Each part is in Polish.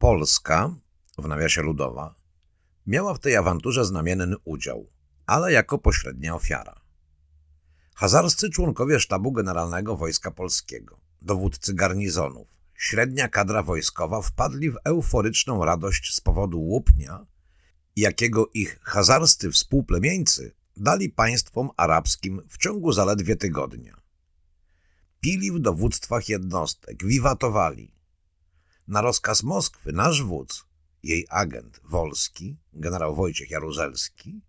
Polska, w nawiasie ludowa, miała w tej awanturze znamienny udział, ale jako pośrednia ofiara. Hazarscy członkowie sztabu generalnego Wojska Polskiego, dowódcy garnizonów, średnia kadra wojskowa wpadli w euforyczną radość z powodu łupnia, jakiego ich hazarscy współplemieńcy dali państwom arabskim w ciągu zaledwie tygodnia. Pili w dowództwach jednostek, wiwatowali. Na rozkaz Moskwy nasz wódz, jej agent Wolski, generał Wojciech Jaruzelski,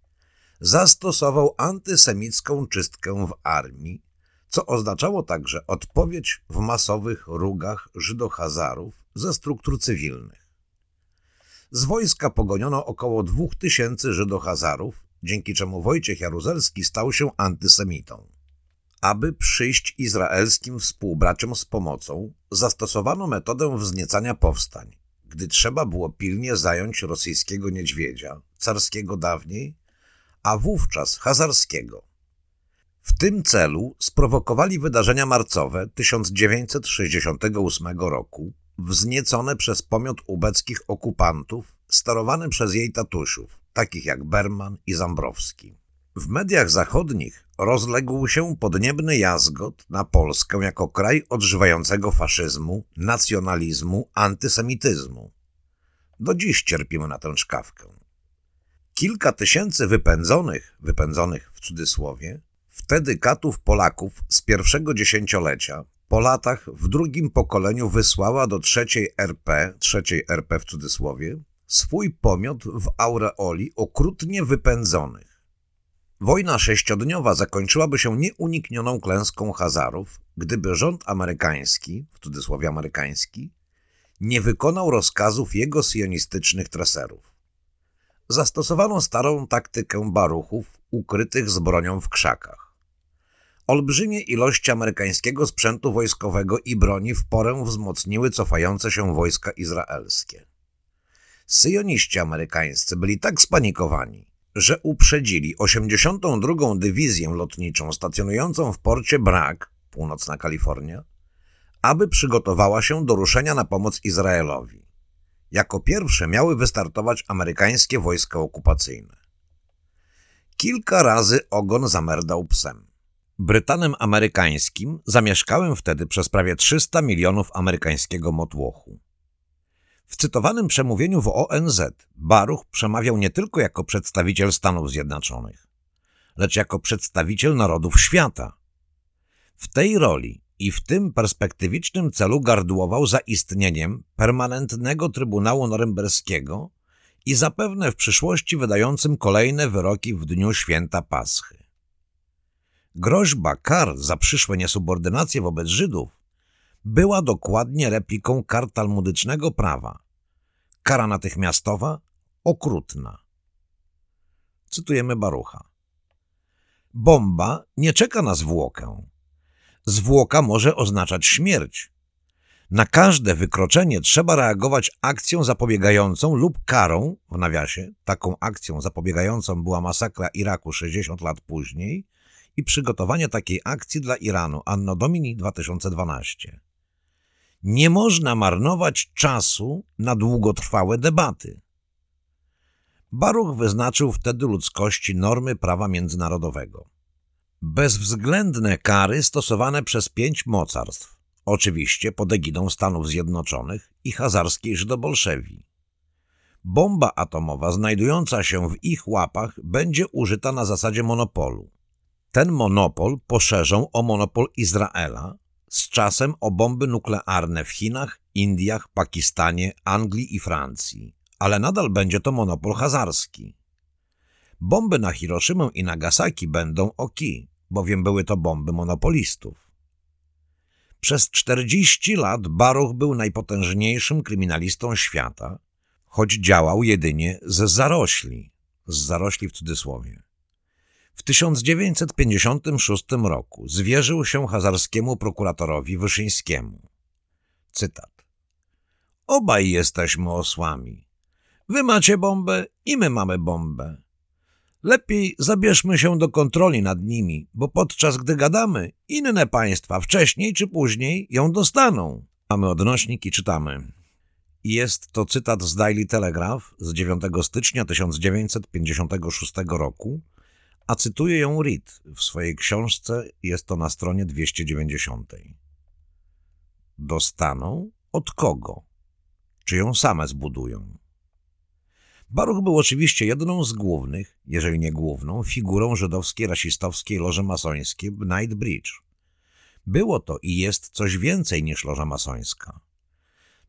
zastosował antysemicką czystkę w armii, co oznaczało także odpowiedź w masowych rugach Żydohazarów ze struktur cywilnych. Z wojska pogoniono około dwóch tysięcy Żydohazarów, dzięki czemu Wojciech Jaruzelski stał się antysemitą. Aby przyjść izraelskim współbraciom z pomocą, zastosowano metodę wzniecania powstań, gdy trzeba było pilnie zająć rosyjskiego niedźwiedzia, carskiego dawniej, a wówczas hazarskiego. W tym celu sprowokowali wydarzenia marcowe 1968 roku, wzniecone przez pomiot ubeckich okupantów, sterowany przez jej tatusiów, takich jak Berman i Zambrowski. W mediach zachodnich rozległ się podniebny jazgot na Polskę jako kraj odżywającego faszyzmu, nacjonalizmu, antysemityzmu. Do dziś cierpimy na tę czkawkę. Kilka tysięcy wypędzonych, wypędzonych w cudzysłowie, wtedy katów Polaków z pierwszego dziesięciolecia po latach w drugim pokoleniu wysłała do trzeciej RP, trzeciej RP w cudzysłowie, swój pomiot w aureoli okrutnie wypędzonych. Wojna sześciodniowa zakończyłaby się nieuniknioną klęską Hazarów, gdyby rząd amerykański, w cudzysłowie amerykański, nie wykonał rozkazów jego sionistycznych treserów. Zastosowano starą taktykę baruchów ukrytych z bronią w krzakach. Olbrzymie ilości amerykańskiego sprzętu wojskowego i broni w porę wzmocniły cofające się wojska izraelskie. Syjoniści amerykańscy byli tak spanikowani, że uprzedzili 82. Dywizję Lotniczą stacjonującą w porcie Bragg, północna Kalifornia, aby przygotowała się do ruszenia na pomoc Izraelowi. Jako pierwsze miały wystartować amerykańskie wojska okupacyjne. Kilka razy ogon zamerdał psem. Brytanem amerykańskim zamieszkałem wtedy przez prawie 300 milionów amerykańskiego motłochu. W cytowanym przemówieniu w ONZ Baruch przemawiał nie tylko jako przedstawiciel Stanów Zjednoczonych, lecz jako przedstawiciel narodów świata. W tej roli i w tym perspektywicznym celu gardłował za istnieniem permanentnego Trybunału Norymberskiego i zapewne w przyszłości wydającym kolejne wyroki w dniu święta Paschy. Groźba kar za przyszłe niesubordynacje wobec Żydów była dokładnie repliką kar talmudycznego prawa. Kara natychmiastowa, okrutna. Cytujemy Barucha. Bomba nie czeka na zwłokę. Zwłoka może oznaczać śmierć. Na każde wykroczenie trzeba reagować akcją zapobiegającą lub karą, w nawiasie, taką akcją zapobiegającą była masakra Iraku 60 lat później i przygotowanie takiej akcji dla Iranu Anno Domini 2012. Nie można marnować czasu na długotrwałe debaty. Baruch wyznaczył wtedy ludzkości normy prawa międzynarodowego. Bezwzględne kary stosowane przez pięć mocarstw, oczywiście pod egidą Stanów Zjednoczonych i hazarskiej Żydobolszewi. Bomba atomowa znajdująca się w ich łapach będzie użyta na zasadzie monopolu. Ten monopol poszerzą o monopol Izraela, z czasem o bomby nuklearne w Chinach, Indiach, Pakistanie, Anglii i Francji, ale nadal będzie to monopol hazarski. Bomby na Hiroszymę i Nagasaki będą oki, bowiem były to bomby monopolistów. Przez 40 lat Baruch był najpotężniejszym kryminalistą świata, choć działał jedynie z zarośli, z zarośli w cudzysłowie. W 1956 roku zwierzył się hazarskiemu prokuratorowi Wyszyńskiemu. Cytat. Obaj jesteśmy osłami. Wy macie bombę i my mamy bombę. Lepiej zabierzmy się do kontroli nad nimi, bo podczas gdy gadamy, inne państwa wcześniej czy później ją dostaną. Mamy odnośnik i czytamy. Jest to cytat z Daily Telegraph z 9 stycznia 1956 roku, a cytuje ją Reed w swojej książce, jest to na stronie 290. Dostaną? Od kogo? Czy ją same zbudują? Baruch był oczywiście jedną z głównych, jeżeli nie główną, figurą żydowskiej rasistowskiej loży masońskiej Night Bridge. Było to i jest coś więcej niż loża masońska.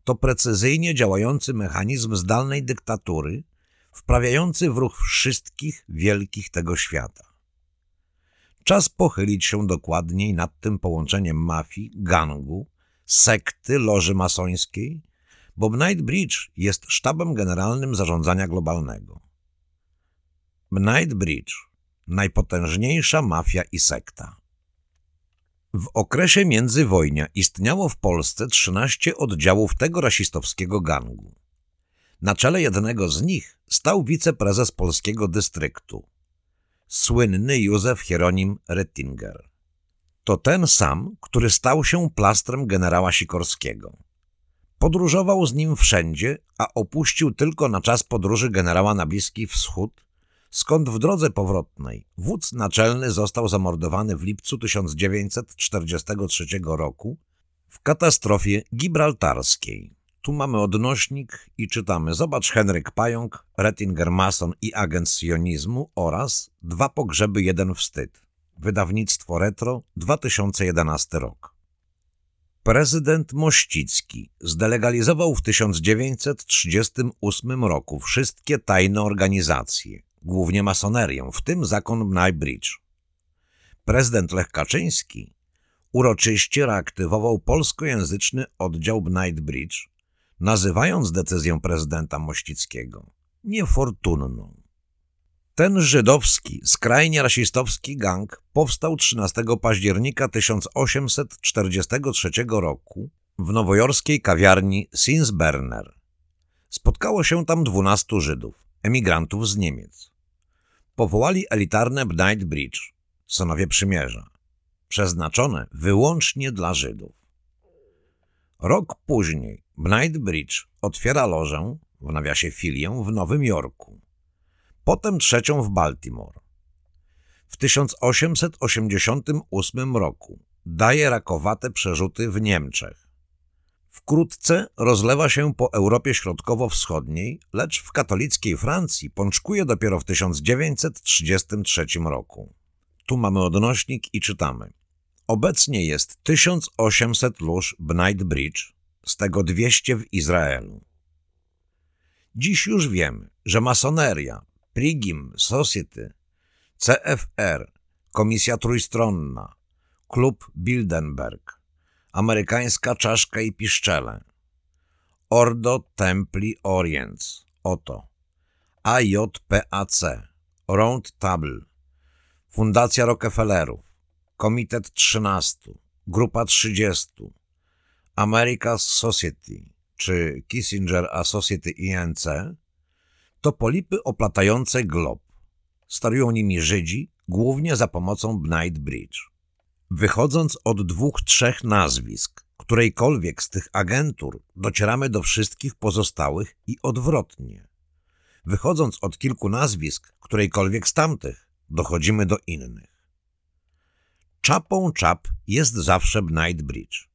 To precyzyjnie działający mechanizm zdalnej dyktatury, wprawiający w ruch wszystkich wielkich tego świata. Czas pochylić się dokładniej nad tym połączeniem mafii, gangu, sekty loży masońskiej, bo Bridge jest sztabem generalnym zarządzania globalnego. Bridge najpotężniejsza mafia i sekta. W okresie międzywojnia istniało w Polsce 13 oddziałów tego rasistowskiego gangu. Na czele jednego z nich stał wiceprezes polskiego dystryktu, słynny Józef Hieronim Rettinger. To ten sam, który stał się plastrem generała Sikorskiego. Podróżował z nim wszędzie, a opuścił tylko na czas podróży generała na Bliski Wschód, skąd w drodze powrotnej wódz naczelny został zamordowany w lipcu 1943 roku w katastrofie gibraltarskiej. Tu mamy odnośnik i czytamy Zobacz Henryk Pająk, Rettinger Mason i agent sionizmu oraz Dwa pogrzeby, jeden wstyd. Wydawnictwo Retro, 2011 rok. Prezydent Mościcki zdelegalizował w 1938 roku wszystkie tajne organizacje, głównie masonerię, w tym zakon Bridge. Prezydent Lech Kaczyński uroczyście reaktywował polskojęzyczny oddział Bridge, nazywając decyzję prezydenta Mościckiego niefortunną. Ten żydowski, skrajnie rasistowski gang powstał 13 października 1843 roku w nowojorskiej kawiarni Sinsberner. Spotkało się tam 12 Żydów, emigrantów z Niemiec. Powołali elitarne Bnight Bridge, synowie przymierza, przeznaczone wyłącznie dla Żydów. Rok później Bnight Bridge otwiera lożę, w nawiasie filię, w Nowym Jorku potem trzecią w Baltimore. W 1888 roku daje rakowate przerzuty w Niemczech. Wkrótce rozlewa się po Europie Środkowo-Wschodniej, lecz w katolickiej Francji pączkuje dopiero w 1933 roku. Tu mamy odnośnik i czytamy. Obecnie jest 1800 lóż Bnight Bridge, z tego 200 w Izraelu. Dziś już wiemy, że masoneria, Prigim Society, CFR, Komisja Trójstronna, Klub Bildenberg, Amerykańska Czaszka i Piszczele, Ordo Templi Orients, oto, AJPAC, Round Table, Fundacja Rockefellerów, Komitet 13, Grupa 30, America's Society czy Kissinger Associated INC to polipy oplatające glob. Starują nimi Żydzi, głównie za pomocą Bnight Bridge. Wychodząc od dwóch, trzech nazwisk, którejkolwiek z tych agentur docieramy do wszystkich pozostałych i odwrotnie. Wychodząc od kilku nazwisk, którejkolwiek z tamtych, dochodzimy do innych. Czapą czap jest zawsze Bnight Bridge.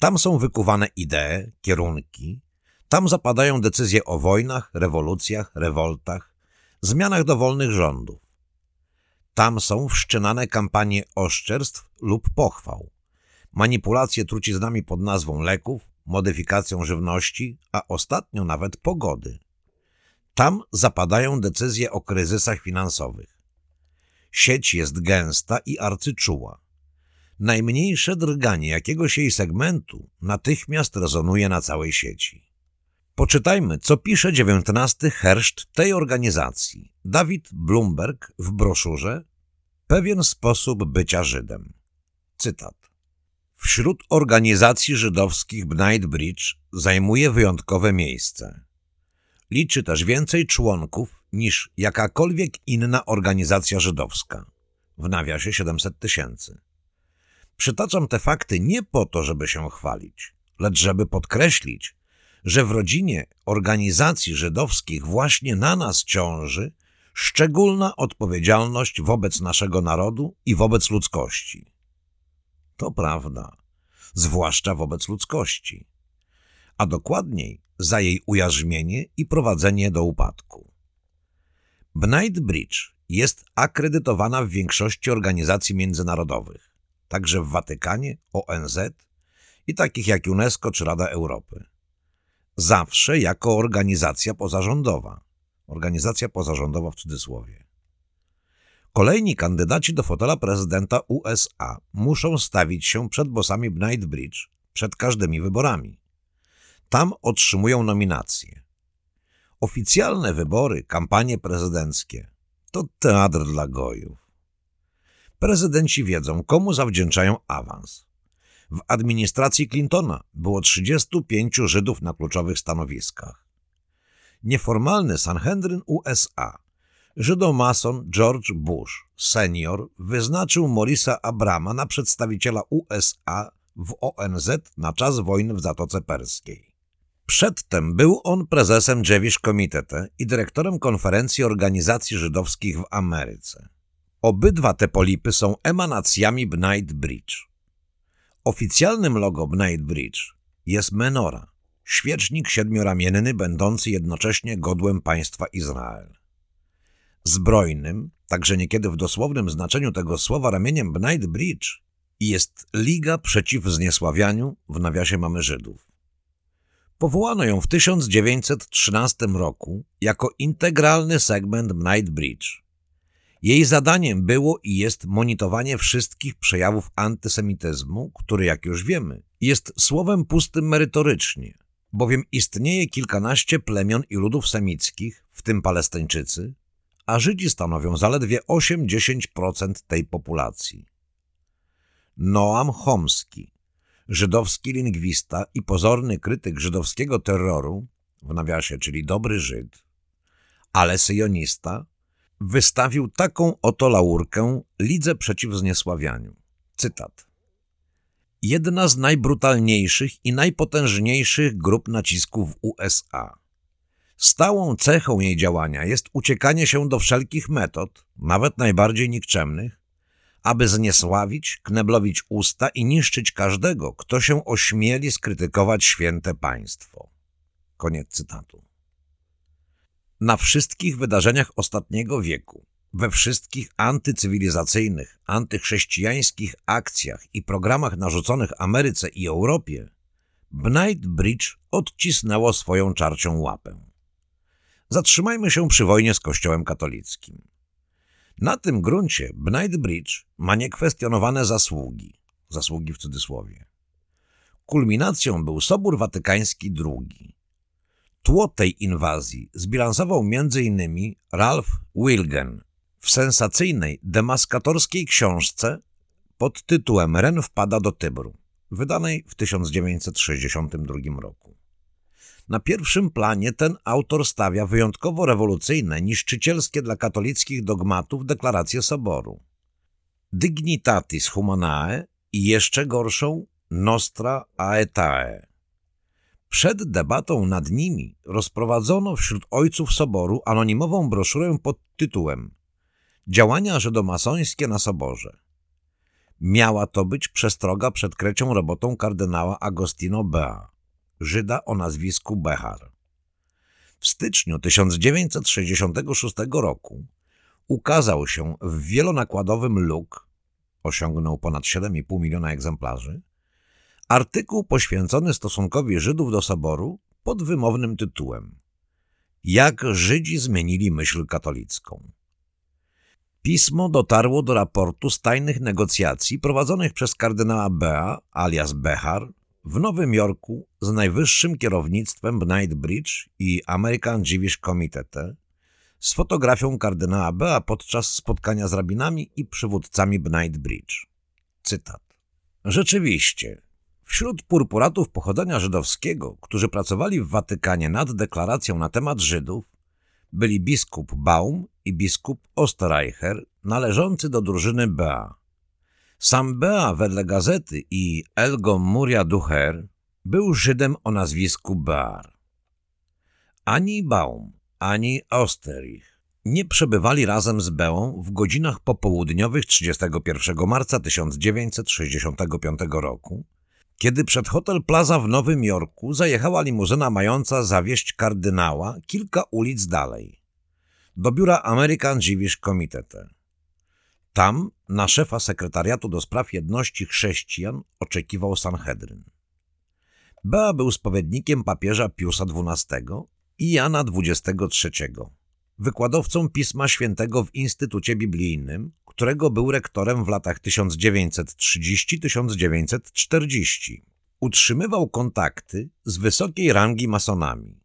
Tam są wykuwane idee, kierunki, tam zapadają decyzje o wojnach, rewolucjach, rewoltach, zmianach dowolnych rządów. Tam są wszczynane kampanie oszczerstw lub pochwał, manipulacje truciznami pod nazwą leków, modyfikacją żywności, a ostatnio nawet pogody. Tam zapadają decyzje o kryzysach finansowych. Sieć jest gęsta i arcyczuła. Najmniejsze drganie jakiegoś jej segmentu natychmiast rezonuje na całej sieci. Poczytajmy, co pisze dziewiętnasty herszt tej organizacji, Dawid Bloomberg w broszurze Pewien sposób bycia Żydem. Cytat. Wśród organizacji żydowskich Bnight Bridge zajmuje wyjątkowe miejsce. Liczy też więcej członków niż jakakolwiek inna organizacja żydowska. W nawiasie 700 tysięcy. Przytaczam te fakty nie po to, żeby się chwalić, lecz żeby podkreślić, że w rodzinie organizacji żydowskich właśnie na nas ciąży szczególna odpowiedzialność wobec naszego narodu i wobec ludzkości. To prawda, zwłaszcza wobec ludzkości, a dokładniej za jej ujarzmienie i prowadzenie do upadku. Bnight Bridge jest akredytowana w większości organizacji międzynarodowych, także w Watykanie, ONZ i takich jak UNESCO czy Rada Europy. Zawsze jako organizacja pozarządowa. Organizacja pozarządowa w cudzysłowie. Kolejni kandydaci do fotela prezydenta USA muszą stawić się przed bosami Bnight Bridge przed każdymi wyborami. Tam otrzymują nominacje. Oficjalne wybory, kampanie prezydenckie to teatr dla gojów. Prezydenci wiedzą, komu zawdzięczają awans. W administracji Clintona było 35 Żydów na kluczowych stanowiskach. Nieformalny Sanhedrin USA, Żydomason George Bush senior wyznaczył Morisa Abrama na przedstawiciela USA w ONZ na czas wojny w Zatoce Perskiej. Przedtem był on prezesem Jewish Komitete i dyrektorem konferencji organizacji żydowskich w Ameryce. Obydwa te polipy są emanacjami Bnight Bridge. Oficjalnym logo Bnight Bridge jest menora, świecznik siedmioramienny będący jednocześnie godłem państwa Izrael. Zbrojnym, także niekiedy w dosłownym znaczeniu tego słowa ramieniem Bnight Bridge jest Liga Przeciw Zniesławianiu, w nawiasie mamy Żydów. Powołano ją w 1913 roku jako integralny segment Bnight Bridge. Jej zadaniem było i jest monitorowanie wszystkich przejawów antysemityzmu, który, jak już wiemy, jest słowem pustym merytorycznie, bowiem istnieje kilkanaście plemion i ludów semickich, w tym Palestyńczycy, a Żydzi stanowią zaledwie 8-10% tej populacji. Noam Chomski, żydowski lingwista i pozorny krytyk żydowskiego terroru, w nawiasie, czyli dobry Żyd, ale syjonista, wystawił taką oto laurkę Lidze przeciw zniesławianiu. Cytat. Jedna z najbrutalniejszych i najpotężniejszych grup nacisków w USA. Stałą cechą jej działania jest uciekanie się do wszelkich metod, nawet najbardziej nikczemnych, aby zniesławić, kneblowić usta i niszczyć każdego, kto się ośmieli skrytykować święte państwo. Koniec cytatu. Na wszystkich wydarzeniach ostatniego wieku, we wszystkich antycywilizacyjnych, antychrześcijańskich akcjach i programach narzuconych Ameryce i Europie, Bnight Bridge odcisnęło swoją czarcią łapę. Zatrzymajmy się przy wojnie z Kościołem katolickim. Na tym gruncie Bnight Bridge ma niekwestionowane zasługi, zasługi w cudzysłowie. Kulminacją był Sobór Watykański II. Tło tej inwazji zbilansował m.in. Ralph Wilgen w sensacyjnej, demaskatorskiej książce pod tytułem Ren wpada do Tybru, wydanej w 1962 roku. Na pierwszym planie ten autor stawia wyjątkowo rewolucyjne, niszczycielskie dla katolickich dogmatów deklaracje Soboru. Dignitatis Humanae i jeszcze gorszą Nostra Aetae. Przed debatą nad nimi rozprowadzono wśród ojców Soboru anonimową broszurę pod tytułem Działania żydomasońskie na Soborze. Miała to być przestroga przed krecią robotą kardynała Agostino Bea. Żyda o nazwisku Behar. W styczniu 1966 roku ukazał się w wielonakładowym Luk, osiągnął ponad 7,5 miliona egzemplarzy, artykuł poświęcony stosunkowi Żydów do Soboru pod wymownym tytułem Jak Żydzi zmienili myśl katolicką. Pismo dotarło do raportu z tajnych negocjacji prowadzonych przez kardynała Bea alias Behar w Nowym Jorku z najwyższym kierownictwem Bnight Bridge i American Jewish Committee z fotografią kardynała Bea podczas spotkania z rabinami i przywódcami Bnight Bridge. Cytat. Rzeczywiście, wśród purpuratów pochodzenia żydowskiego, którzy pracowali w Watykanie nad deklaracją na temat Żydów, byli biskup Baum i biskup Osterreicher należący do drużyny Bea. Sam Bea wedle gazety i Elgo Muria Ducher, był Żydem o nazwisku Bar. Ani Baum, ani Osterich nie przebywali razem z Beą w godzinach popołudniowych 31 marca 1965 roku, kiedy przed Hotel Plaza w Nowym Jorku zajechała limuzyna mająca zawieść kardynała kilka ulic dalej, do biura American Jewish Committee. Tam na szefa sekretariatu do spraw jedności chrześcijan oczekiwał Sanhedryn. Bea był spowiednikiem papieża Piusa XII i Jana XXIII, wykładowcą Pisma Świętego w Instytucie Biblijnym, którego był rektorem w latach 1930-1940. Utrzymywał kontakty z wysokiej rangi masonami.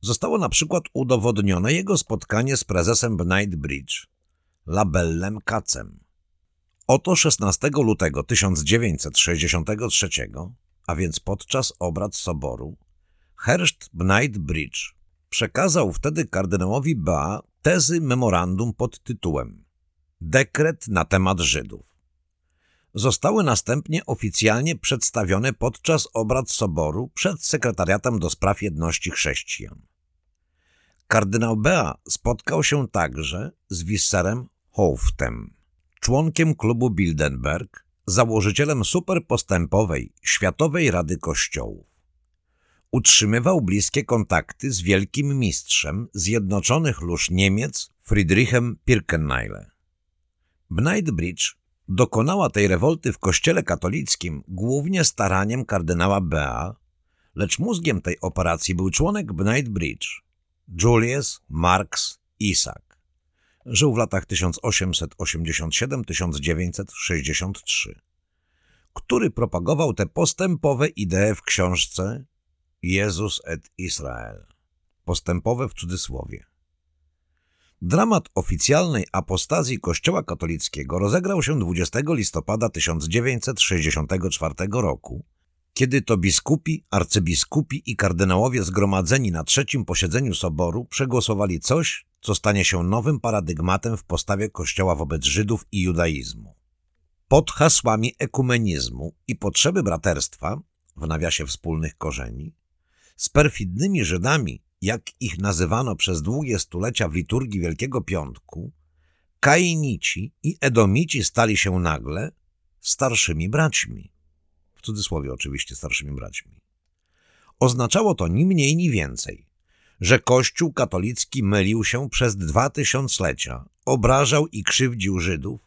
Zostało na przykład udowodnione jego spotkanie z prezesem Bridge, Labellem Kacem. Oto 16 lutego 1963, a więc podczas obrad soboru, Herszt Bridge przekazał wtedy kardynałowi Ba tezy memorandum pod tytułem Dekret na temat Żydów. Zostały następnie oficjalnie przedstawione podczas obrad soboru przed sekretariatem do spraw jedności chrześcijan. Kardynał Bea spotkał się także z Wisserem Hoftem, członkiem klubu Bildenberg, założycielem superpostępowej Światowej Rady Kościołów. Utrzymywał bliskie kontakty z wielkim mistrzem Zjednoczonych Lóż Niemiec Friedrichem Pirkenneile. Bridge dokonała tej rewolty w kościele katolickim głównie staraniem kardynała Bea, lecz mózgiem tej operacji był członek Bridge, Julius Marx Isaac. Żył w latach 1887-1963, który propagował te postępowe idee w książce Jezus et Israel. Postępowe w cudzysłowie. Dramat oficjalnej apostazji Kościoła katolickiego rozegrał się 20 listopada 1964 roku, kiedy to biskupi, arcybiskupi i kardynałowie zgromadzeni na trzecim posiedzeniu Soboru przegłosowali coś, co stanie się nowym paradygmatem w postawie Kościoła wobec Żydów i judaizmu. Pod hasłami ekumenizmu i potrzeby braterstwa, w nawiasie wspólnych korzeni, z perfidnymi Żydami, jak ich nazywano przez długie stulecia w liturgii Wielkiego Piątku, Kainici i Edomici stali się nagle starszymi braćmi. W cudzysłowie oczywiście starszymi braćmi. Oznaczało to ni mniej, ni więcej, że Kościół katolicki mylił się przez dwa tysiąclecia, obrażał i krzywdził Żydów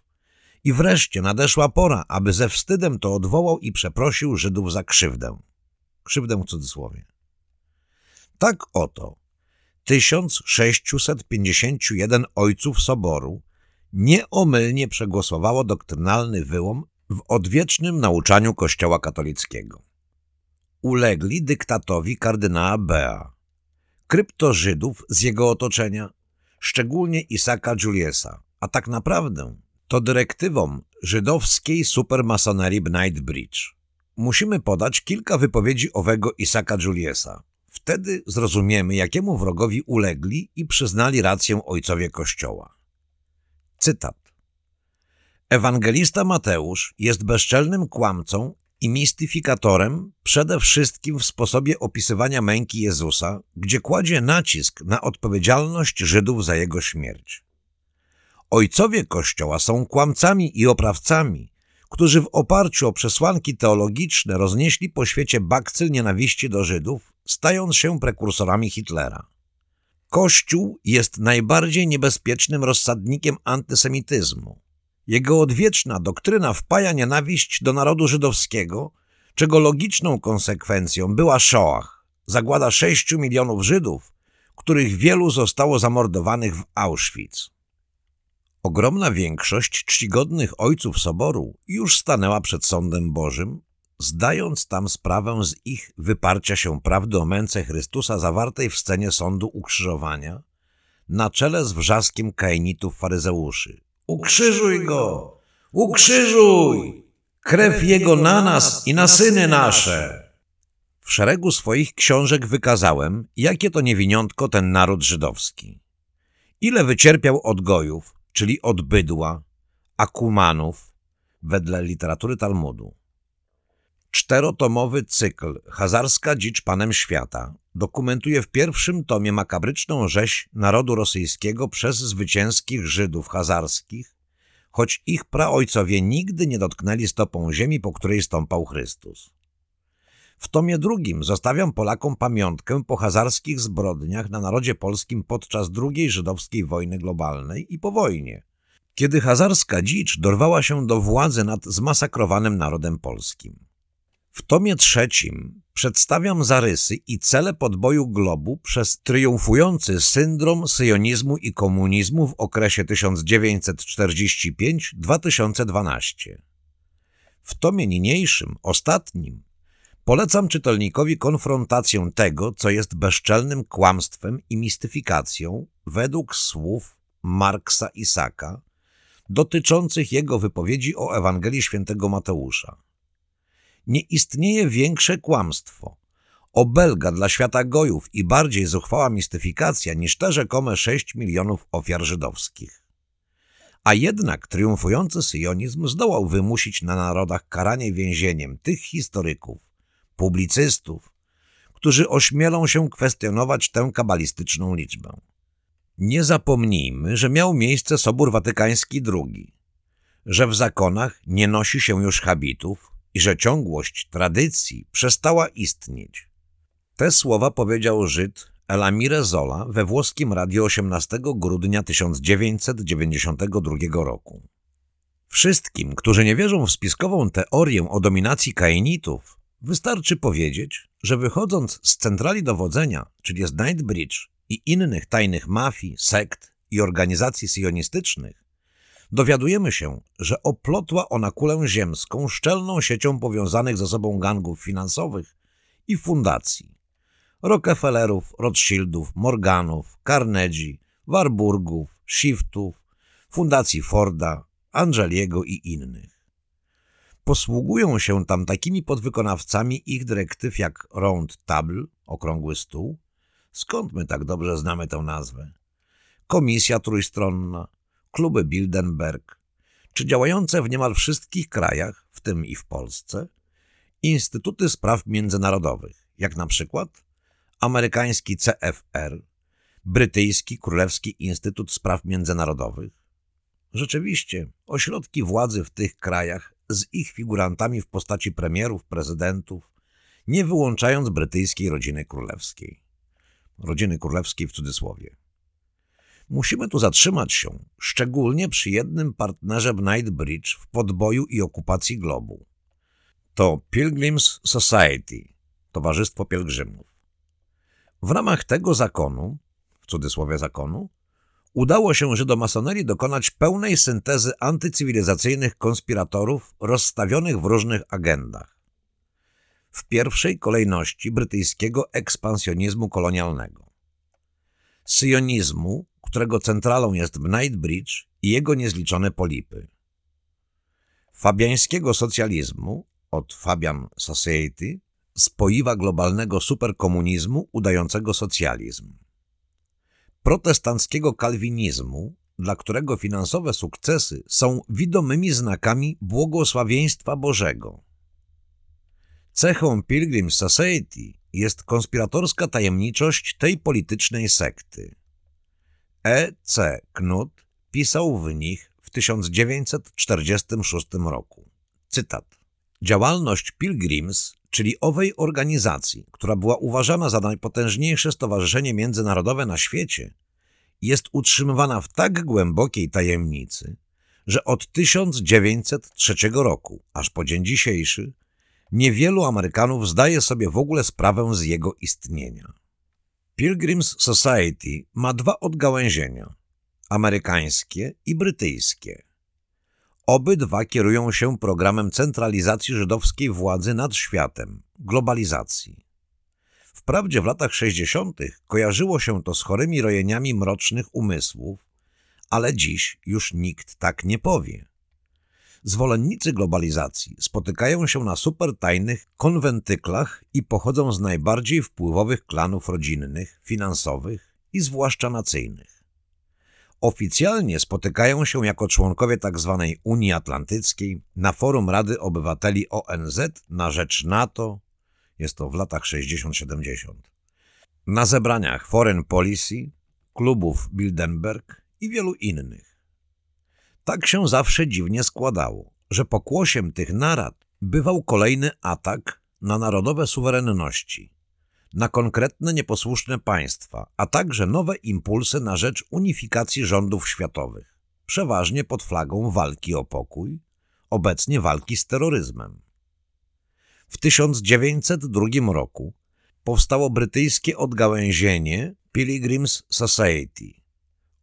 i wreszcie nadeszła pora, aby ze wstydem to odwołał i przeprosił Żydów za krzywdę. Krzywdę w cudzysłowie. Tak oto 1651 ojców Soboru nieomylnie przegłosowało doktrynalny wyłom w odwiecznym nauczaniu Kościoła katolickiego. Ulegli dyktatowi kardynała Bea, kryptożydów z jego otoczenia, szczególnie Isaka Juliesa, a tak naprawdę to dyrektywom żydowskiej supermasonerii Bridge. Musimy podać kilka wypowiedzi owego Isaka Juliesa, Wtedy zrozumiemy, jakiemu wrogowi ulegli i przyznali rację ojcowie Kościoła. Cytat. Ewangelista Mateusz jest bezczelnym kłamcą i mistyfikatorem przede wszystkim w sposobie opisywania męki Jezusa, gdzie kładzie nacisk na odpowiedzialność Żydów za jego śmierć. Ojcowie Kościoła są kłamcami i oprawcami, którzy w oparciu o przesłanki teologiczne roznieśli po świecie bakcyl nienawiści do Żydów stając się prekursorami Hitlera. Kościół jest najbardziej niebezpiecznym rozsadnikiem antysemityzmu. Jego odwieczna doktryna wpaja nienawiść do narodu żydowskiego, czego logiczną konsekwencją była Shoah, zagłada sześciu milionów Żydów, których wielu zostało zamordowanych w Auschwitz. Ogromna większość czcigodnych ojców Soboru już stanęła przed sądem Bożym zdając tam sprawę z ich wyparcia się prawdy o męce Chrystusa zawartej w scenie sądu ukrzyżowania, na czele z wrzaskiem kainitów faryzeuszy. Ukrzyżuj go! Ukrzyżuj! Krew jego na nas i na syny nasze! W szeregu swoich książek wykazałem, jakie to niewiniątko ten naród żydowski. Ile wycierpiał od gojów, czyli od bydła, akumanów, wedle literatury Talmudu Czterotomowy cykl Hazarska dzicz panem świata dokumentuje w pierwszym tomie makabryczną rzeź narodu rosyjskiego przez zwycięskich Żydów hazarskich, choć ich praojcowie nigdy nie dotknęli stopą ziemi, po której stąpał Chrystus. W tomie drugim zostawiam Polakom pamiątkę po hazarskich zbrodniach na narodzie polskim podczas II żydowskiej wojny globalnej i po wojnie, kiedy hazarska dzicz dorwała się do władzy nad zmasakrowanym narodem polskim. W tomie trzecim przedstawiam zarysy i cele podboju globu przez triumfujący syndrom syjonizmu i komunizmu w okresie 1945-2012. W tomie niniejszym, ostatnim, polecam czytelnikowi konfrontację tego, co jest bezczelnym kłamstwem i mistyfikacją według słów Marksa Isaka dotyczących jego wypowiedzi o Ewangelii świętego Mateusza nie istnieje większe kłamstwo, obelga dla świata gojów i bardziej zuchwała mistyfikacja niż te rzekome 6 milionów ofiar żydowskich. A jednak triumfujący syjonizm zdołał wymusić na narodach karanie więzieniem tych historyków, publicystów, którzy ośmielą się kwestionować tę kabalistyczną liczbę. Nie zapomnijmy, że miał miejsce Sobór Watykański II, że w zakonach nie nosi się już habitów, i że ciągłość tradycji przestała istnieć. Te słowa powiedział Żyd Elamire Zola we włoskim radiu 18 grudnia 1992 roku. Wszystkim, którzy nie wierzą w spiskową teorię o dominacji kainitów, wystarczy powiedzieć, że wychodząc z centrali dowodzenia, czyli z Knightbridge i innych tajnych mafii, sekt i organizacji sionistycznych, dowiadujemy się, że oplotła ona kulę ziemską szczelną siecią powiązanych ze sobą gangów finansowych i fundacji. Rockefellerów, Rothschildów, Morganów, Carnegie, Warburgów, Shiftów, Fundacji Forda, Angeliego i innych. Posługują się tam takimi podwykonawcami ich dyrektyw jak Round Table, okrągły stół, skąd my tak dobrze znamy tę nazwę, Komisja Trójstronna, kluby Bilderberg, czy działające w niemal wszystkich krajach, w tym i w Polsce, instytuty spraw międzynarodowych, jak na przykład amerykański CFR, brytyjski Królewski Instytut Spraw Międzynarodowych. Rzeczywiście, ośrodki władzy w tych krajach z ich figurantami w postaci premierów, prezydentów, nie wyłączając brytyjskiej rodziny królewskiej. Rodziny królewskiej w cudzysłowie. Musimy tu zatrzymać się, szczególnie przy jednym partnerze w Knightbridge w podboju i okupacji globu. To Pilgrims Society, Towarzystwo Pielgrzymów. W ramach tego zakonu, w cudzysłowie zakonu, udało się Żydomasonerii dokonać pełnej syntezy antycywilizacyjnych konspiratorów rozstawionych w różnych agendach. W pierwszej kolejności brytyjskiego ekspansjonizmu kolonialnego, syjonizmu, którego centralą jest Knightbridge i jego niezliczone polipy. Fabiańskiego socjalizmu od Fabian Society spoiwa globalnego superkomunizmu udającego socjalizm. Protestanckiego kalwinizmu, dla którego finansowe sukcesy są widomymi znakami błogosławieństwa Bożego. Cechą Pilgrim Society jest konspiratorska tajemniczość tej politycznej sekty. E. C. Knut pisał w nich w 1946 roku. Cytat. Działalność Pilgrims, czyli owej organizacji, która była uważana za najpotężniejsze stowarzyszenie międzynarodowe na świecie, jest utrzymywana w tak głębokiej tajemnicy, że od 1903 roku, aż po dzień dzisiejszy, niewielu Amerykanów zdaje sobie w ogóle sprawę z jego istnienia. Pilgrims Society ma dwa odgałęzienia – amerykańskie i brytyjskie. Obydwa kierują się programem centralizacji żydowskiej władzy nad światem, globalizacji. Wprawdzie w latach 60. kojarzyło się to z chorymi rojeniami mrocznych umysłów, ale dziś już nikt tak nie powie. Zwolennicy globalizacji spotykają się na supertajnych konwentyklach i pochodzą z najbardziej wpływowych klanów rodzinnych, finansowych i zwłaszcza nacyjnych. Oficjalnie spotykają się jako członkowie tzw. Tak Unii Atlantyckiej na forum Rady Obywateli ONZ na rzecz NATO, jest to w latach 60-70, na zebraniach Foreign Policy, klubów Bilderberg i wielu innych. Tak się zawsze dziwnie składało, że pokłosiem tych narad bywał kolejny atak na narodowe suwerenności, na konkretne nieposłuszne państwa, a także nowe impulsy na rzecz unifikacji rządów światowych, przeważnie pod flagą walki o pokój, obecnie walki z terroryzmem. W 1902 roku powstało brytyjskie odgałęzienie Pilgrims Society.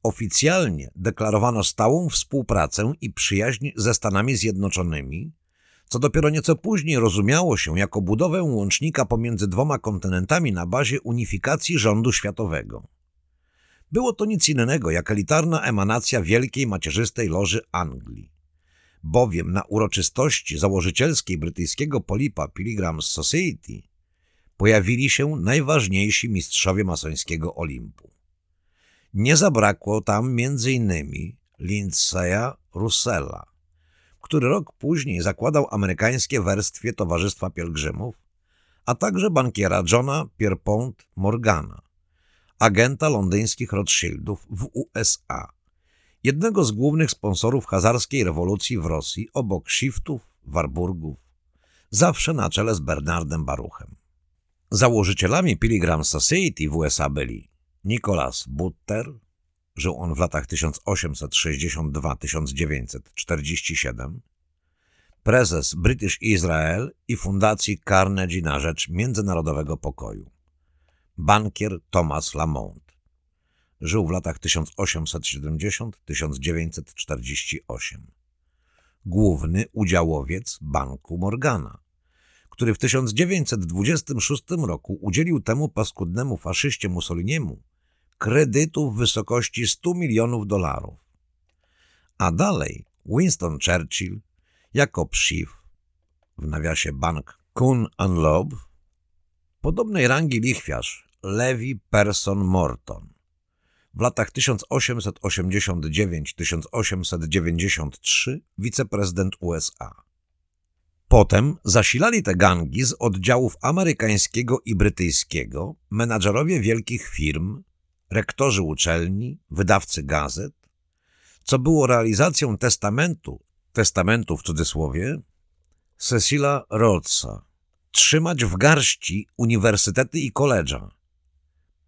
Oficjalnie deklarowano stałą współpracę i przyjaźń ze Stanami Zjednoczonymi, co dopiero nieco później rozumiało się jako budowę łącznika pomiędzy dwoma kontynentami na bazie unifikacji rządu światowego. Było to nic innego jak elitarna emanacja wielkiej macierzystej loży Anglii. Bowiem na uroczystości założycielskiej brytyjskiego polipa Pilgrims Society pojawili się najważniejsi mistrzowie masońskiego Olimpu. Nie zabrakło tam m.in. Lindseya Russella, który rok później zakładał amerykańskie werstwie Towarzystwa Pielgrzymów, a także bankiera Johna Pierpont Morgana, agenta londyńskich Rothschildów w USA, jednego z głównych sponsorów hazarskiej rewolucji w Rosji obok Shiftów, Warburgów, zawsze na czele z Bernardem Baruchem. Założycielami Pilgrim Society w USA byli Nicholas Butter, żył on w latach 1862-1947, prezes British Israel i Fundacji Carnegie na rzecz międzynarodowego pokoju, bankier Thomas Lamont, żył w latach 1870-1948, główny udziałowiec Banku Morgana, który w 1926 roku udzielił temu paskudnemu faszyście Mussoliniemu kredytu w wysokości 100 milionów dolarów. A dalej Winston Churchill jako psiw, w nawiasie bank Kuhn Loeb, podobnej rangi lichwiarz Levi Person Morton, w latach 1889-1893 wiceprezydent USA. Potem zasilali te gangi z oddziałów amerykańskiego i brytyjskiego menadżerowie wielkich firm, rektorzy uczelni, wydawcy gazet, co było realizacją testamentu, testamentu w cudzysłowie, Cecila Rhodesa, trzymać w garści uniwersytety i koledża.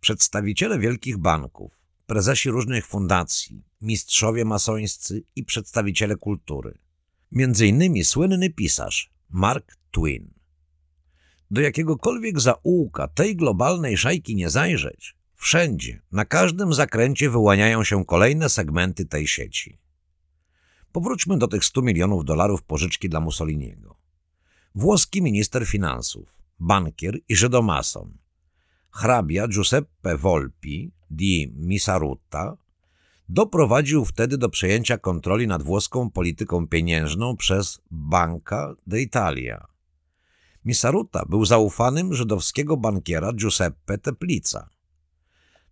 Przedstawiciele wielkich banków, prezesi różnych fundacji, mistrzowie masońscy i przedstawiciele kultury. Między innymi słynny pisarz Mark Twain. Do jakiegokolwiek zaułka tej globalnej szajki nie zajrzeć, wszędzie, na każdym zakręcie wyłaniają się kolejne segmenty tej sieci. Powróćmy do tych 100 milionów dolarów pożyczki dla Mussoliniego. Włoski minister finansów, bankier i żydomason, hrabia Giuseppe Volpi di Misarutta doprowadził wtedy do przejęcia kontroli nad włoską polityką pieniężną przez Banca d'Italia. Misaruta był zaufanym żydowskiego bankiera Giuseppe Teplica.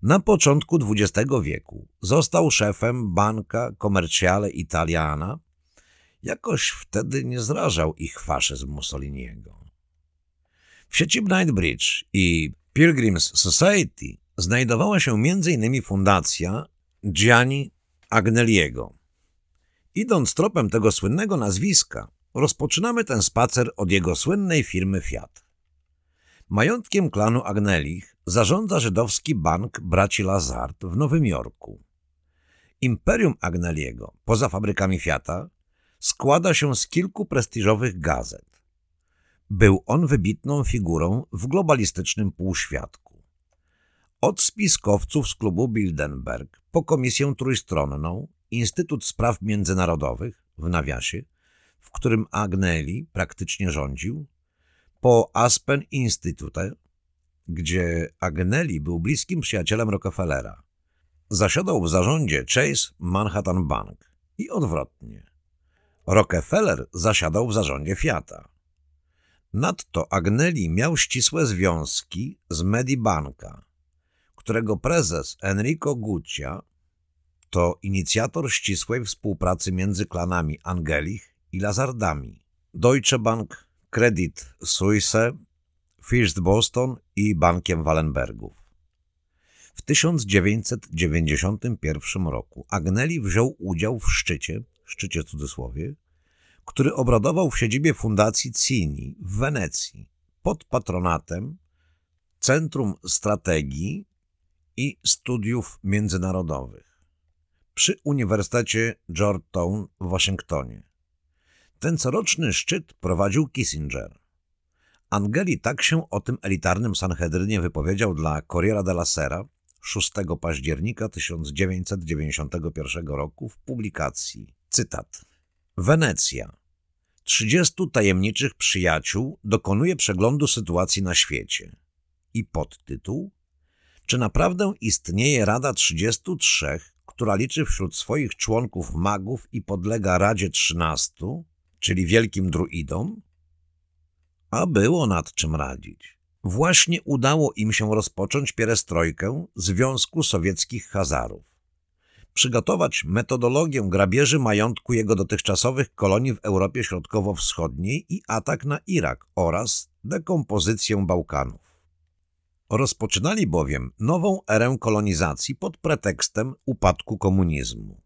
Na początku XX wieku został szefem Banca Commerciale Italiana. Jakoś wtedy nie zrażał ich faszyzm Mussoliniego. W sieci Knightsbridge i Pilgrims Society znajdowała się m.in. fundacja Gianni Agnelliego. Idąc tropem tego słynnego nazwiska, rozpoczynamy ten spacer od jego słynnej firmy Fiat. Majątkiem klanu Agnelich zarządza żydowski bank braci Lazard w Nowym Jorku. Imperium Agnelliego, poza fabrykami Fiata, składa się z kilku prestiżowych gazet. Był on wybitną figurą w globalistycznym półświatku. Od spiskowców z klubu Bilderberg po Komisję Trójstronną, Instytut Spraw Międzynarodowych, w nawiasie, w którym Agnelli praktycznie rządził, po Aspen Institute, gdzie Agnelli był bliskim przyjacielem Rockefellera. Zasiadał w zarządzie Chase Manhattan Bank i odwrotnie. Rockefeller zasiadał w zarządzie Fiata. Nadto Agnelli miał ścisłe związki z Medibanka, którego prezes Enrico Guccia, to inicjator ścisłej współpracy między klanami Angelich i Lazardami. Deutsche Bank, Credit Suisse, First Boston i Bankiem Wallenbergów. W 1991 roku Agnelli wziął udział w szczycie, szczycie cudzysłowie, który obradował w siedzibie Fundacji Cini w Wenecji pod patronatem Centrum Strategii i Studiów Międzynarodowych przy Uniwersytecie Georgetown w Waszyngtonie. Ten coroczny szczyt prowadził Kissinger. Angeli tak się o tym elitarnym Sanhedrynie wypowiedział dla Corriera della Sera 6 października 1991 roku w publikacji. Cytat. Wenecja. 30 tajemniczych przyjaciół dokonuje przeglądu sytuacji na świecie. I podtytuł Czy naprawdę istnieje Rada 33, która liczy wśród swoich członków magów i podlega Radzie 13, czyli wielkim druidom? A było nad czym radzić. Właśnie udało im się rozpocząć pierestrojkę Związku Sowieckich Hazarów. Przygotować metodologię grabieży majątku jego dotychczasowych kolonii w Europie Środkowo-Wschodniej i atak na Irak oraz dekompozycję Bałkanów. Rozpoczynali bowiem nową erę kolonizacji pod pretekstem upadku komunizmu,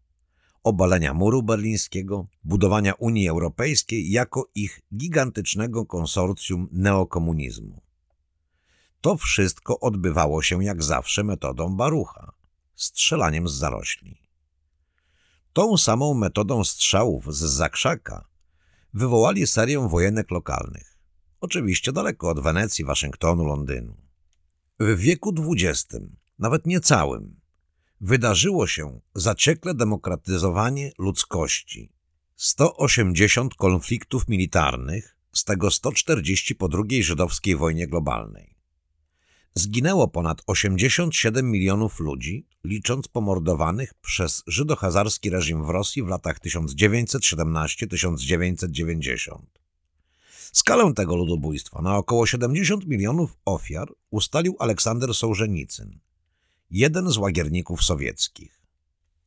obalenia muru berlińskiego, budowania Unii Europejskiej jako ich gigantycznego konsorcjum neokomunizmu. To wszystko odbywało się jak zawsze metodą Barucha, strzelaniem z zarośli. Tą samą metodą strzałów z zakrzaka wywołali serię wojenek lokalnych, oczywiście daleko od Wenecji, Waszyngtonu, Londynu. W wieku XX, nawet niecałym, wydarzyło się zaciekle demokratyzowanie ludzkości. 180 konfliktów militarnych, z tego 140 po II żydowskiej wojnie globalnej. Zginęło ponad 87 milionów ludzi, licząc pomordowanych przez żydohazarski reżim w Rosji w latach 1917-1990. Skalę tego ludobójstwa na około 70 milionów ofiar ustalił Aleksander Sołżenicyn, jeden z łagierników sowieckich.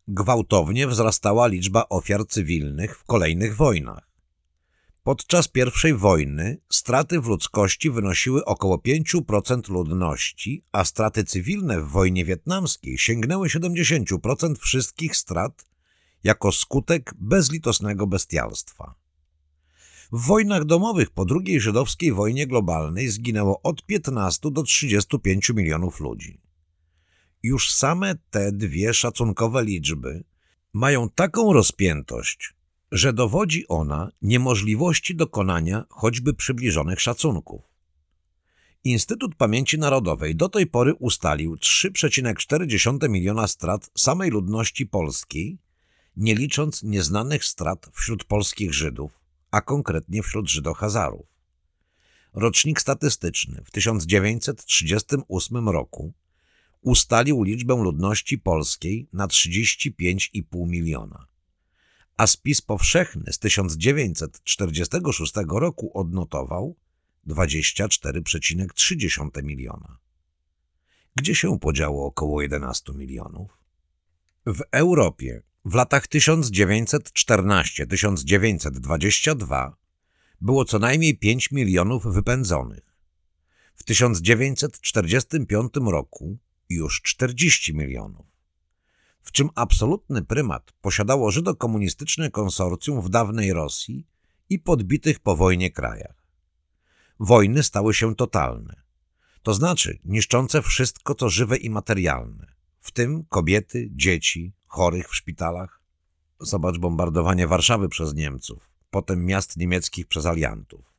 Gwałtownie wzrastała liczba ofiar cywilnych w kolejnych wojnach. Podczas I wojny straty w ludzkości wynosiły około 5% ludności, a straty cywilne w wojnie wietnamskiej sięgnęły 70% wszystkich strat jako skutek bezlitosnego bestialstwa. W wojnach domowych po II żydowskiej wojnie globalnej zginęło od 15 do 35 milionów ludzi. Już same te dwie szacunkowe liczby mają taką rozpiętość, że dowodzi ona niemożliwości dokonania choćby przybliżonych szacunków. Instytut Pamięci Narodowej do tej pory ustalił 3,4 miliona strat samej ludności polskiej, nie licząc nieznanych strat wśród polskich Żydów, a konkretnie wśród Żydohazarów. Rocznik statystyczny w 1938 roku ustalił liczbę ludności polskiej na 35,5 miliona a spis powszechny z 1946 roku odnotował 24,3 miliona. Gdzie się podziało około 11 milionów? W Europie w latach 1914-1922 było co najmniej 5 milionów wypędzonych. W 1945 roku już 40 milionów w czym absolutny prymat posiadało żydokomunistyczne konsorcjum w dawnej Rosji i podbitych po wojnie krajach. Wojny stały się totalne, to znaczy niszczące wszystko, co żywe i materialne, w tym kobiety, dzieci, chorych w szpitalach. Zobacz bombardowanie Warszawy przez Niemców, potem miast niemieckich przez aliantów.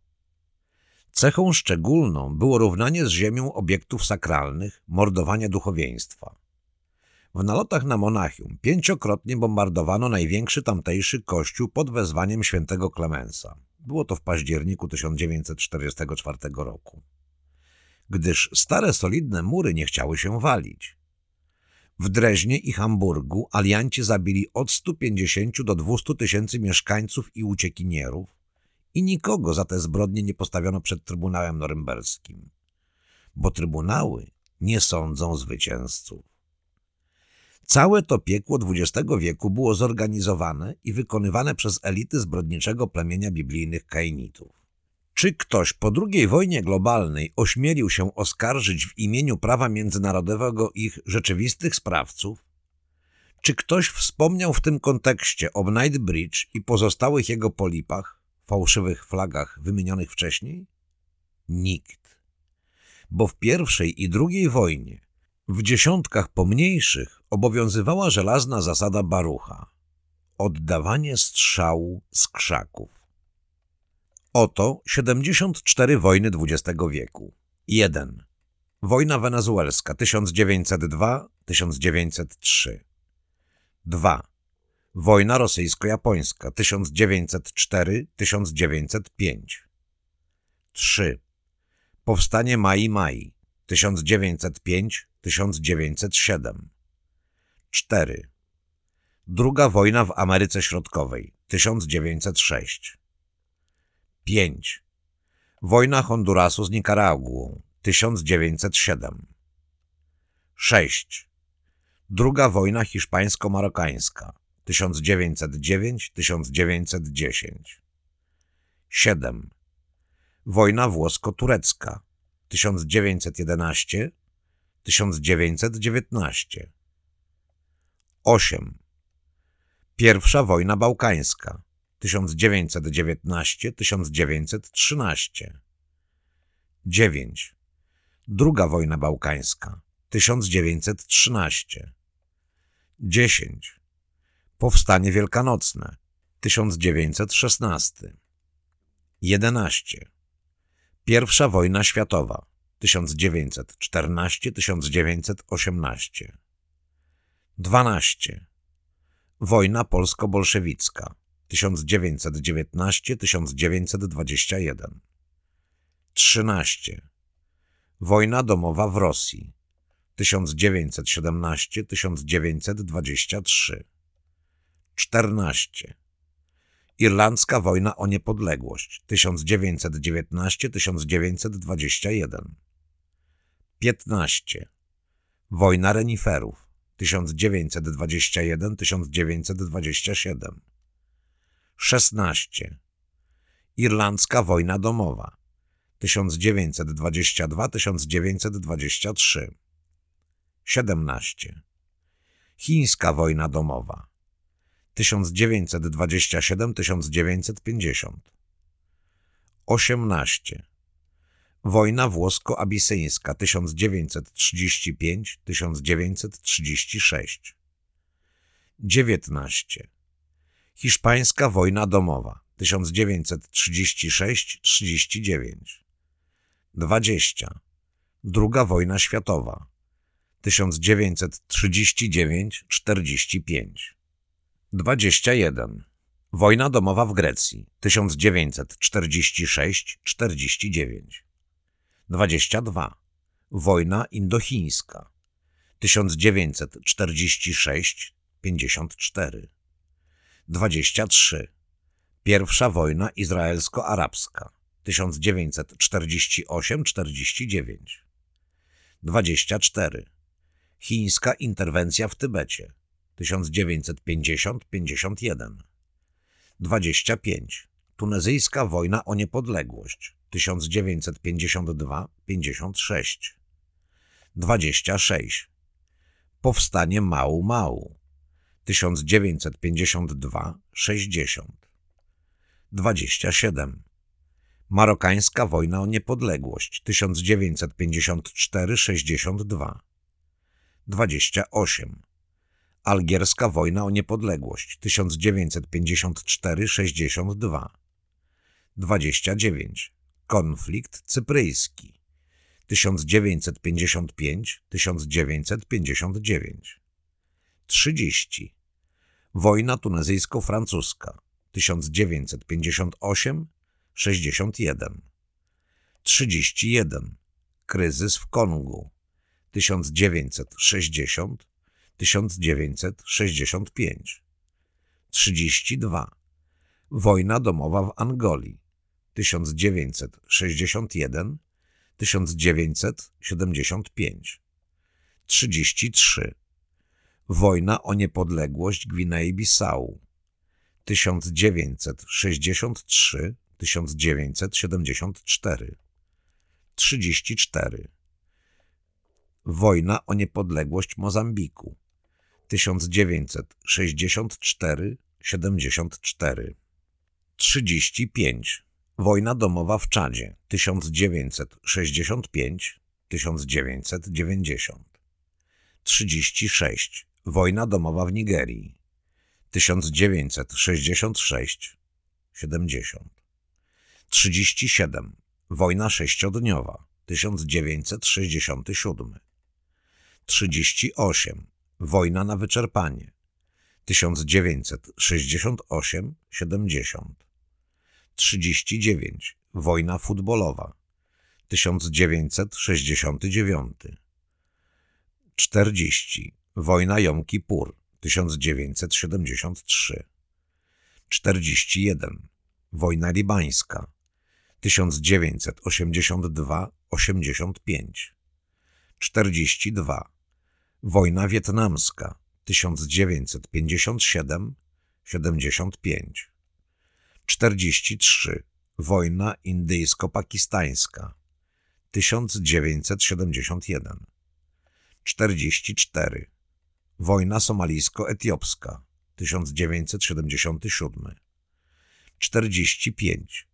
Cechą szczególną było równanie z ziemią obiektów sakralnych, mordowanie duchowieństwa. W nalotach na Monachium pięciokrotnie bombardowano największy tamtejszy kościół pod wezwaniem świętego Klemensa. Było to w październiku 1944 roku. Gdyż stare, solidne mury nie chciały się walić. W Dreźnie i Hamburgu alianci zabili od 150 do 200 tysięcy mieszkańców i uciekinierów i nikogo za te zbrodnie nie postawiono przed Trybunałem Norymberskim, bo trybunały nie sądzą zwycięzców. Całe to piekło XX wieku było zorganizowane i wykonywane przez elity zbrodniczego plemienia biblijnych Kainitów. Czy ktoś po II wojnie globalnej ośmielił się oskarżyć w imieniu prawa międzynarodowego ich rzeczywistych sprawców? Czy ktoś wspomniał w tym kontekście o Night Bridge i pozostałych jego polipach, fałszywych flagach wymienionych wcześniej? Nikt. Bo w pierwszej i drugiej wojnie w dziesiątkach pomniejszych obowiązywała żelazna zasada Barucha – oddawanie strzału z krzaków. Oto 74 wojny XX wieku. 1. Wojna wenezuelska 1902-1903. 2. Wojna rosyjsko-japońska 1904-1905. 3. Powstanie Mai Mai 1905-1907. 4. Druga wojna w Ameryce Środkowej 1906. 5. Wojna Hondurasu z Nikaraguą 1907. 6. Druga wojna hiszpańsko-marokańska 1909-1910. 7. Wojna włosko-turecka 1911-1919. 8. Pierwsza wojna bałkańska 1919-1913. 9. Druga wojna bałkańska 1913. 10. Powstanie Wielkanocne 1916. 11. Pierwsza wojna światowa 1914-1918. 12. Wojna polsko-bolszewicka 1919-1921. 13. Wojna domowa w Rosji 1917-1923. 14. Irlandzka wojna o niepodległość 1919-1921. 15. Wojna reniferów 1921-1927. 16. Irlandzka wojna domowa 1922-1923. 17. Chińska wojna domowa 1927-1950. 18. Wojna włosko-abisyńska 1935-1936. 19. Hiszpańska wojna domowa 1936-39. 20. Druga wojna światowa 1939-45. 21. Wojna domowa w Grecji 1946-49. 22. Wojna indochińska 1946-54. 23. Pierwsza wojna izraelsko-arabska 1948-49. 24. Chińska interwencja w Tybecie 1950-51. 25. Tunezyjska wojna o niepodległość 1952-56. 26. Powstanie Mału Mału 1952-60. 27. Marokańska wojna o niepodległość 1954-62. 28. Algierska wojna o niepodległość 1954-62. 29. Konflikt cypryjski 1955-1959. 30. Wojna tunezyjsko-francuska 1958-61. 31. Kryzys w Kongu 1960-1965. 32. Wojna domowa w Angolii 1961-1975. 33. Wojna o niepodległość Gwinei-Bissau 1963-1974 34 Wojna o niepodległość Mozambiku 1964-74 35 Wojna domowa w Czadzie 1965-1990 36 Wojna domowa w Nigerii 1966 70 37 Wojna sześciodniowa 1967 38 Wojna na wyczerpanie. 1968 70 39 Wojna futbolowa. 1969 40 Wojna Jom Kippur. 1973 41 Wojna libańska. 1982-85 42 Wojna wietnamska 1957-75 43 Wojna indyjsko-pakistańska 1971 44 Wojna somalijsko-etiopska 1977 45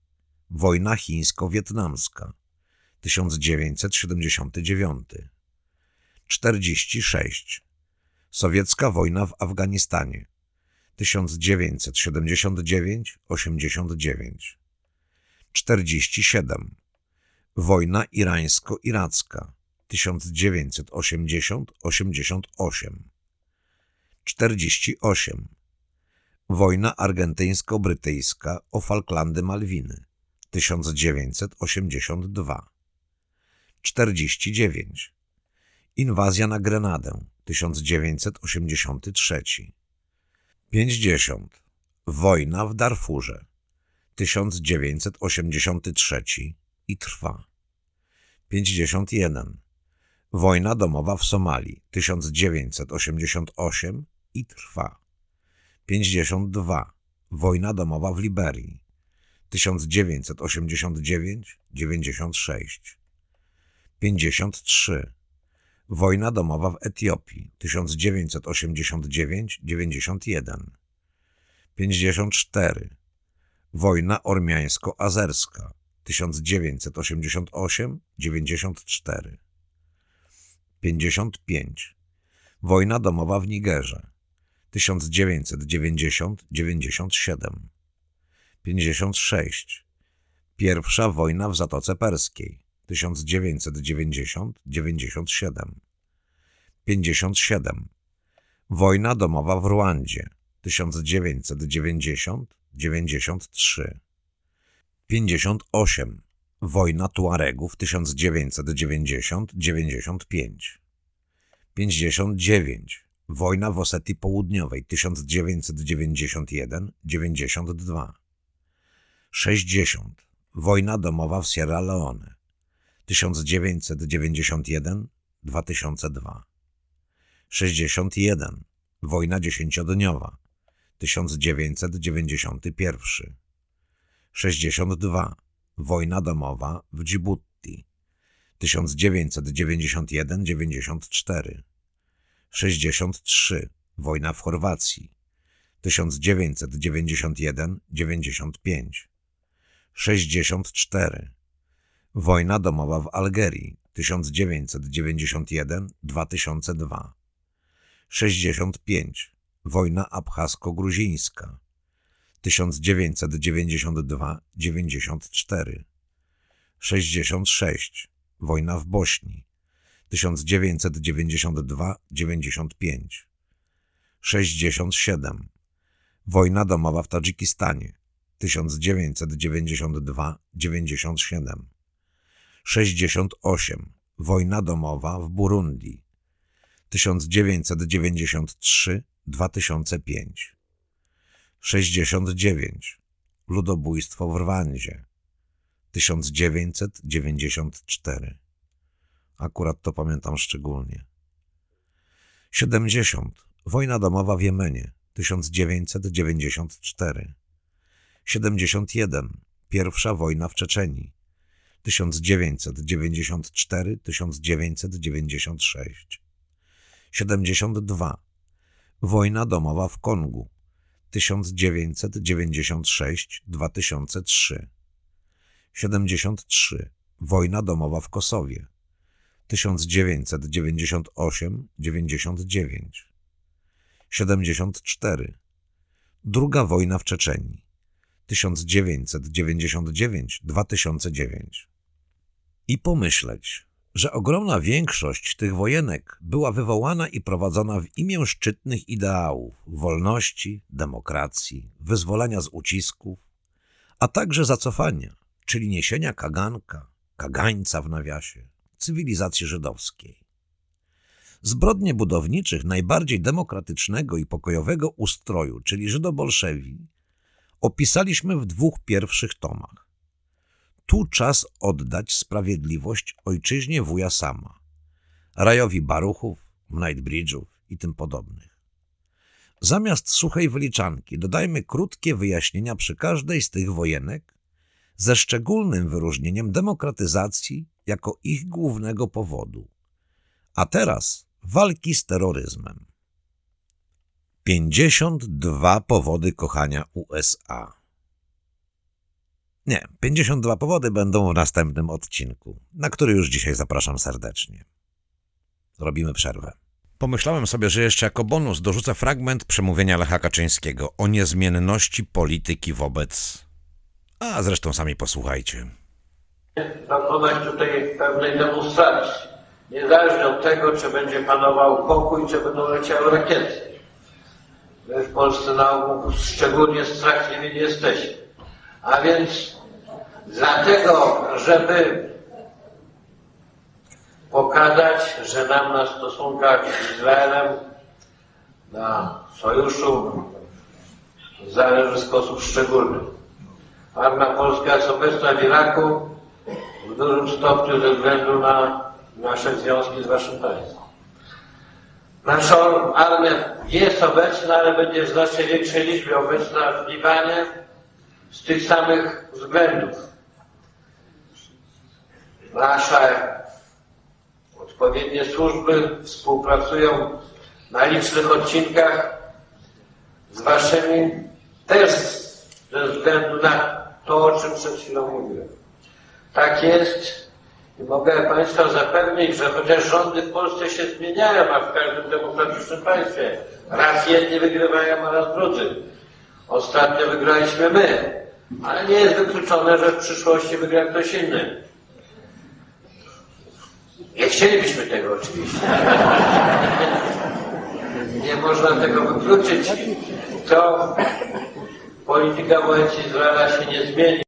Wojna chińsko-wietnamska 1979 46 Sowiecka wojna w Afganistanie. 1979-89 47 Wojna irańsko-iracka. 1980-88 48 Wojna argentyńsko-brytyjska o Falklandy Malwiny. 1982 49 Inwazja na Grenadę 1983 50 Wojna w Darfurze 1983 i trwa. 51 Wojna domowa w Somalii 1988 i trwa. 52 Wojna domowa w Liberii 1989-96 53 Wojna domowa w Etiopii 1989-91 54 Wojna ormiańsko-azerska 1988-94 55 Wojna domowa w Nigerze 1990-97 56 Pierwsza wojna w Zatoce Perskiej 1990-97 57 Wojna domowa w Rwandzie 1990-93 58 Wojna Tuaregów 1990-95 59 Wojna w Osetii Południowej 1991-92 60 Wojna domowa w Sierra Leone 1991-2002 61 Wojna dziesięciodniowa 1991 62 Wojna domowa w Djibouti 1991-94 63 Wojna w Chorwacji 1991-95 64 Wojna domowa w Algerii 1991-2002 65 Wojna abchasko-gruzińska 1992-94 66 Wojna w Bośni 1992-95 67 Wojna domowa w Tadżykistanie 1992-97 68 Wojna domowa w Burundi. 1993-2005 69 Ludobójstwo w Rwandzie. 1994 Akurat to pamiętam szczególnie. 70 Wojna domowa w Jemenie. 1994 71. Pierwsza wojna w Czeczenii 1994-1996 72. Wojna domowa w Kongu 1996-2003 73. Wojna domowa w Kosowie 1998-99 74. Druga wojna w Czeczenii 1999-2009 I pomyśleć, że ogromna większość tych wojenek była wywołana i prowadzona w imię szczytnych ideałów wolności, demokracji, wyzwolenia z ucisków, a także zacofania, czyli niesienia kaganka, kagańca w nawiasie, cywilizacji żydowskiej. Zbrodnie budowniczych najbardziej demokratycznego i pokojowego ustroju, czyli żydobolszewi, opisaliśmy w dwóch pierwszych tomach. Tu czas oddać sprawiedliwość ojczyźnie wuja sama, rajowi Baruchów, Knightbridge'ów i tym podobnych. Zamiast suchej wyliczanki dodajmy krótkie wyjaśnienia przy każdej z tych wojenek, ze szczególnym wyróżnieniem demokratyzacji jako ich głównego powodu. A teraz walki z terroryzmem. 52 powody kochania USA. Nie, 52 powody będą w następnym odcinku, na który już dzisiaj zapraszam serdecznie. Robimy przerwę. Pomyślałem sobie, że jeszcze jako bonus dorzucę fragment przemówienia Lecha Kaczyńskiego o niezmienności polityki wobec... A zresztą sami posłuchajcie. dokonać tutaj pewnej demonstracji. Niezależnie od tego, czy będzie panował pokój, czy będą leciały rakiety. My w Polsce na ogół szczególnie strachliwi nie jesteśmy. A więc dlatego, żeby pokazać, że nam na stosunkach z Izraelem, na sojuszu zależy w sposób szczególny. Armia polska jest obecna w Iraku w dużym stopniu ze względu na nasze związki z waszym państwem. Nasza armia jest obecna, ale będzie w znacznie większej liczbie obecna w Libanie z tych samych względów. Nasze odpowiednie służby współpracują na licznych odcinkach z waszymi też ze względu na to, o czym przed chwilą mówiłem. Tak jest i mogę Państwa zapewnić, że chociaż rządy w Polsce się zmieniają, a w każdym demokratycznym państwie, raz jedni wygrywają, a raz drudzy. Ostatnio wygraliśmy my, ale nie jest wykluczone, że w przyszłości wygra ktoś inny. Nie chcielibyśmy tego oczywiście. Nie można tego wykluczyć. To polityka wobec Izraela się nie zmieni.